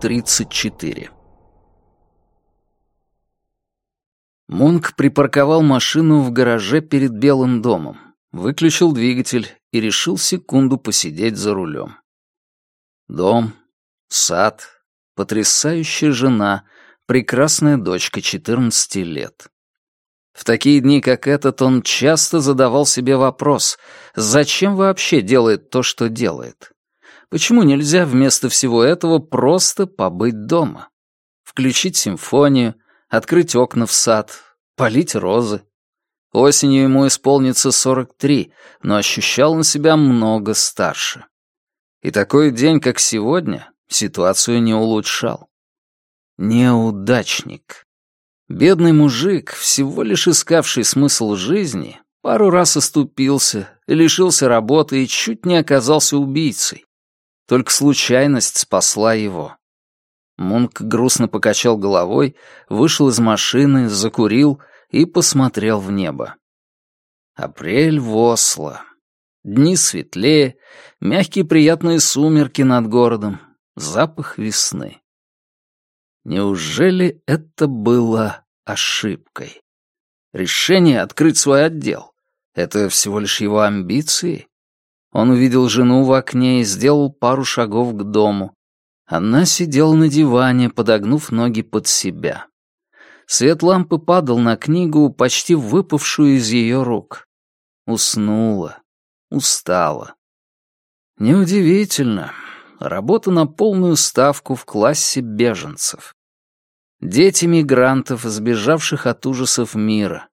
34. Мунк припарковал машину в гараже перед Белым домом, выключил двигатель и решил секунду посидеть за рулем. Дом, сад, потрясающая жена, прекрасная дочка 14 лет. В такие дни, как этот, он часто задавал себе вопрос, зачем вообще делает то, что делает? Почему нельзя вместо всего этого просто побыть дома? Включить симфонию, открыть окна в сад, полить розы. Осенью ему исполнится 43, но ощущал он себя много старше. И такой день, как сегодня, ситуацию не улучшал. Неудачник. Бедный мужик, всего лишь искавший смысл жизни, пару раз оступился, лишился работы и чуть не оказался убийцей. Только случайность спасла его. Мунк грустно покачал головой, вышел из машины, закурил и посмотрел в небо. Апрель в Осло. Дни светлее, мягкие приятные сумерки над городом, запах весны. Неужели это было ошибкой? Решение открыть свой отдел — это всего лишь его амбиции? Он увидел жену в окне и сделал пару шагов к дому. Она сидела на диване, подогнув ноги под себя. Свет лампы падал на книгу, почти выпавшую из ее рук. Уснула, устала. Неудивительно. Работа на полную ставку в классе беженцев. Дети мигрантов, сбежавших от ужасов мира.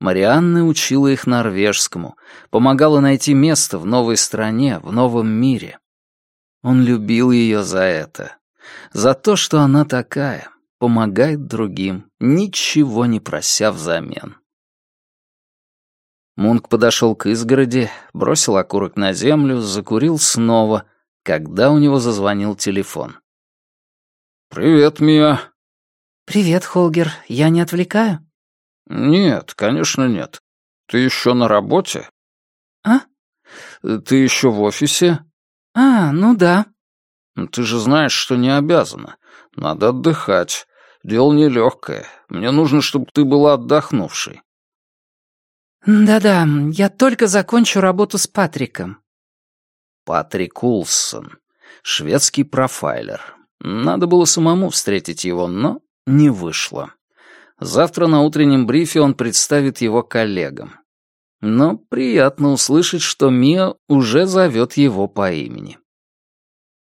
Марианна учила их норвежскому, помогала найти место в новой стране, в новом мире. Он любил ее за это. За то, что она такая, помогает другим, ничего не прося взамен. Мунк подошел к изгороди, бросил окурок на землю, закурил снова, когда у него зазвонил телефон. «Привет, Мия», «Привет, Холгер. Я не отвлекаю?» «Нет, конечно, нет. Ты еще на работе?» «А?» «Ты еще в офисе?» «А, ну да». «Ты же знаешь, что не обязана. Надо отдыхать. Дело нелегкое. Мне нужно, чтобы ты была отдохнувшей». «Да-да, я только закончу работу с Патриком». Патрик Улсон, шведский профайлер. Надо было самому встретить его, но не вышло. Завтра на утреннем брифе он представит его коллегам. Но приятно услышать, что Мия уже зовет его по имени.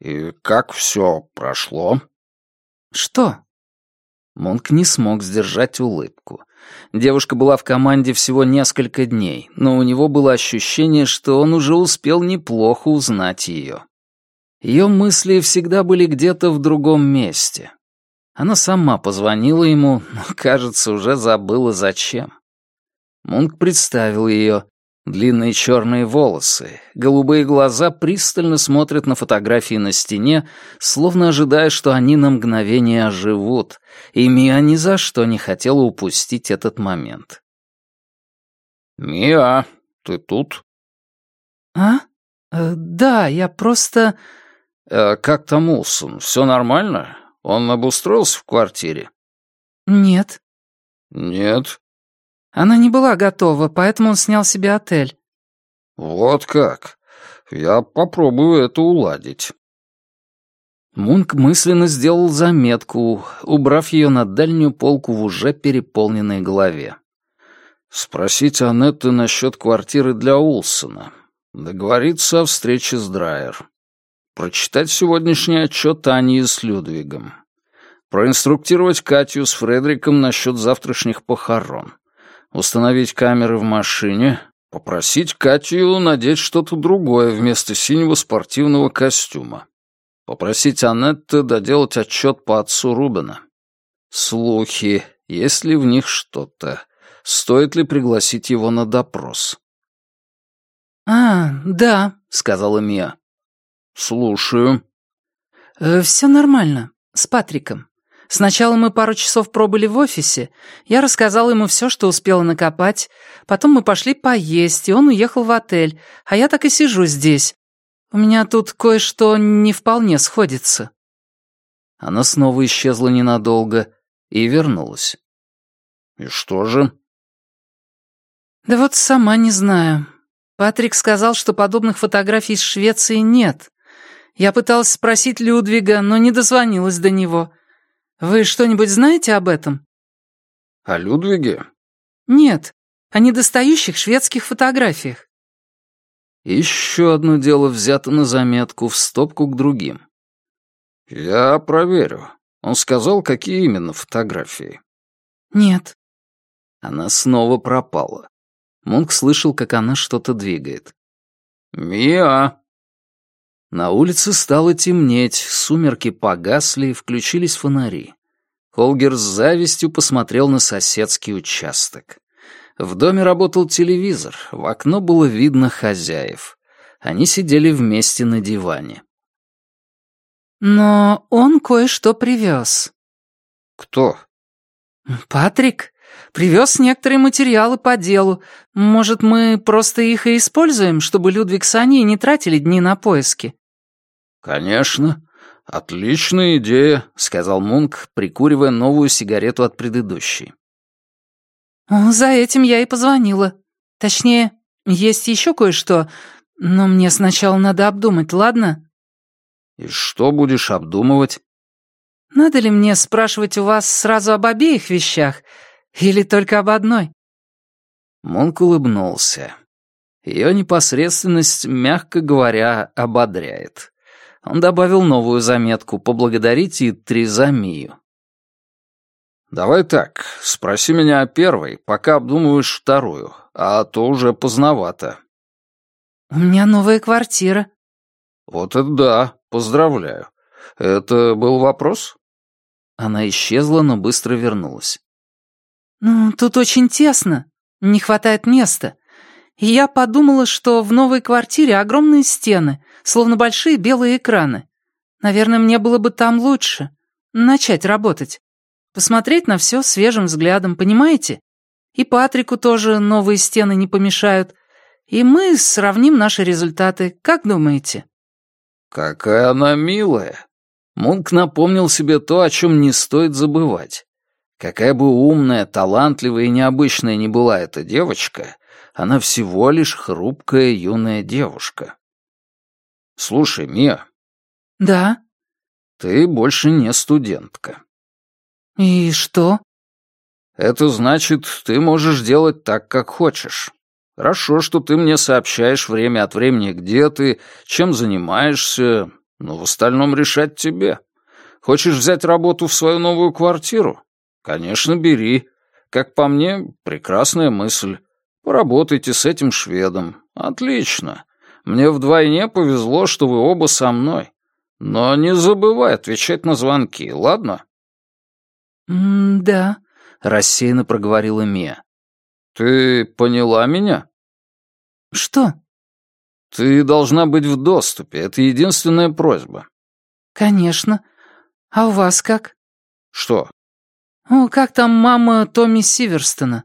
«И как все прошло?» «Что?» Монк не смог сдержать улыбку. Девушка была в команде всего несколько дней, но у него было ощущение, что он уже успел неплохо узнать ее. Ее мысли всегда были где-то в другом месте. Она сама позвонила ему, но, кажется, уже забыла зачем. Мунк представил ее. Длинные черные волосы, голубые глаза пристально смотрят на фотографии на стене, словно ожидая, что они на мгновение оживут, и Мия ни за что не хотела упустить этот момент. «Мия, ты тут?» «А? Э, да, я просто...» э, «Как там Улсон? Все нормально? Он обустроился в квартире?» «Нет». «Нет». «Она не была готова, поэтому он снял себе отель». «Вот как. Я попробую это уладить». Мунк мысленно сделал заметку, убрав ее на дальнюю полку в уже переполненной голове. Спросить Анетты насчет квартиры для Улсона. Договориться о встрече с Драйер прочитать сегодняшний отчет Ани с Людвигом, проинструктировать Катю с Фредериком насчет завтрашних похорон, установить камеры в машине, попросить Катю надеть что-то другое вместо синего спортивного костюма, попросить Анетты доделать отчет по отцу Рубена. Слухи, есть ли в них что-то, стоит ли пригласить его на допрос. «А, да», — сказала Мия. «Слушаю». Э, «Все нормально. С Патриком. Сначала мы пару часов пробыли в офисе. Я рассказала ему все, что успела накопать. Потом мы пошли поесть, и он уехал в отель. А я так и сижу здесь. У меня тут кое-что не вполне сходится». Она снова исчезла ненадолго и вернулась. «И что же?» «Да вот сама не знаю. Патрик сказал, что подобных фотографий из Швеции нет. Я пыталась спросить Людвига, но не дозвонилась до него. Вы что-нибудь знаете об этом?» «О Людвиге?» «Нет, о недостающих шведских фотографиях». Еще одно дело взято на заметку в стопку к другим. «Я проверю. Он сказал, какие именно фотографии?» «Нет». Она снова пропала. Мунк слышал, как она что-то двигает. «Миа!» На улице стало темнеть, сумерки погасли, включились фонари. Холгер с завистью посмотрел на соседский участок. В доме работал телевизор, в окно было видно хозяев. Они сидели вместе на диване. «Но он кое-что привез». «Кто?» «Патрик. Привез некоторые материалы по делу. Может, мы просто их и используем, чтобы Людвиг с Аней не тратили дни на поиски?» «Конечно. Отличная идея», — сказал Мунк, прикуривая новую сигарету от предыдущей. «За этим я и позвонила. Точнее, есть еще кое-что, но мне сначала надо обдумать, ладно?» «И что будешь обдумывать?» «Надо ли мне спрашивать у вас сразу об обеих вещах или только об одной?» Мунк улыбнулся. Ее непосредственность, мягко говоря, ободряет. Он добавил новую заметку «Поблагодарить и тризамию». «Давай так, спроси меня о первой, пока обдумываешь вторую, а то уже поздновато». «У меня новая квартира». «Вот это да, поздравляю. Это был вопрос?» Она исчезла, но быстро вернулась. «Ну, тут очень тесно, не хватает места. И я подумала, что в новой квартире огромные стены, словно большие белые экраны. Наверное, мне было бы там лучше. Начать работать. Посмотреть на все свежим взглядом, понимаете? И Патрику тоже новые стены не помешают. И мы сравним наши результаты, как думаете?» «Какая она милая!» Мунк напомнил себе то, о чем не стоит забывать. Какая бы умная, талантливая и необычная ни была эта девочка, она всего лишь хрупкая юная девушка. «Слушай, Мия». «Да?» «Ты больше не студентка. «И что?» «Это значит, ты можешь делать так, как хочешь. Хорошо, что ты мне сообщаешь время от времени, где ты, чем занимаешься, но в остальном решать тебе. Хочешь взять работу в свою новую квартиру? Конечно, бери. Как по мне, прекрасная мысль. Поработайте с этим шведом. Отлично. Мне вдвойне повезло, что вы оба со мной. Но не забывай отвечать на звонки, ладно?» «Да», — рассеянно проговорила Мия. «Ты поняла меня?» «Что?» «Ты должна быть в доступе, это единственная просьба». «Конечно. А у вас как?» «Что?» «Ну, как там мама Томми Сиверстона?»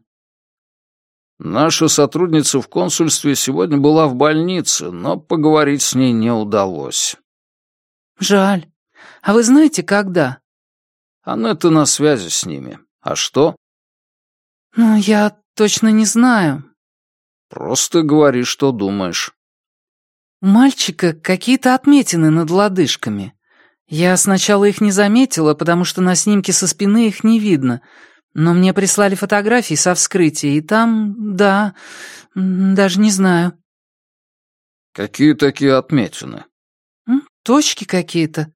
«Наша сотрудница в консульстве сегодня была в больнице, но поговорить с ней не удалось». «Жаль. А вы знаете, когда?» Анетта на связи с ними. А что? Ну, я точно не знаю. Просто говори, что думаешь. У мальчика какие-то отметины над лодыжками. Я сначала их не заметила, потому что на снимке со спины их не видно. Но мне прислали фотографии со вскрытия, и там, да, даже не знаю. Какие такие отметины? Точки какие-то.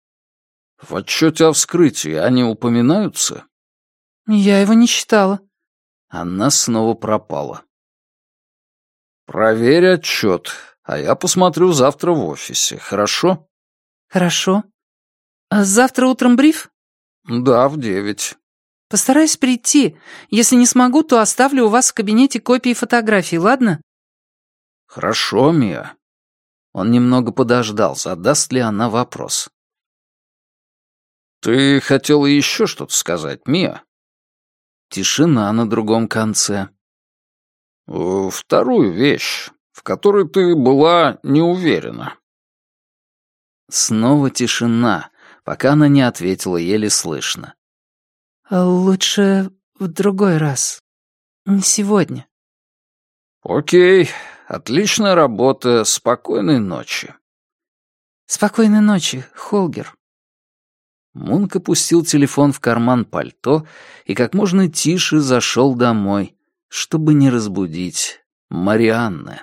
В отчете о вскрытии они упоминаются? Я его не читала. Она снова пропала. Проверь отчет, а я посмотрю завтра в офисе, хорошо? Хорошо. А завтра утром бриф? Да, в девять. Постараюсь прийти. Если не смогу, то оставлю у вас в кабинете копии фотографий, ладно? Хорошо, Мия. Он немного подождал, задаст ли она вопрос. «Ты хотела еще что-то сказать, Мия?» Тишина на другом конце. «Вторую вещь, в которой ты была не уверена». Снова тишина, пока она не ответила еле слышно. «Лучше в другой раз. Не сегодня». «Окей, отличная работа, спокойной ночи». «Спокойной ночи, Холгер». Мунк опустил телефон в карман пальто и как можно тише зашел домой, чтобы не разбудить Марианны.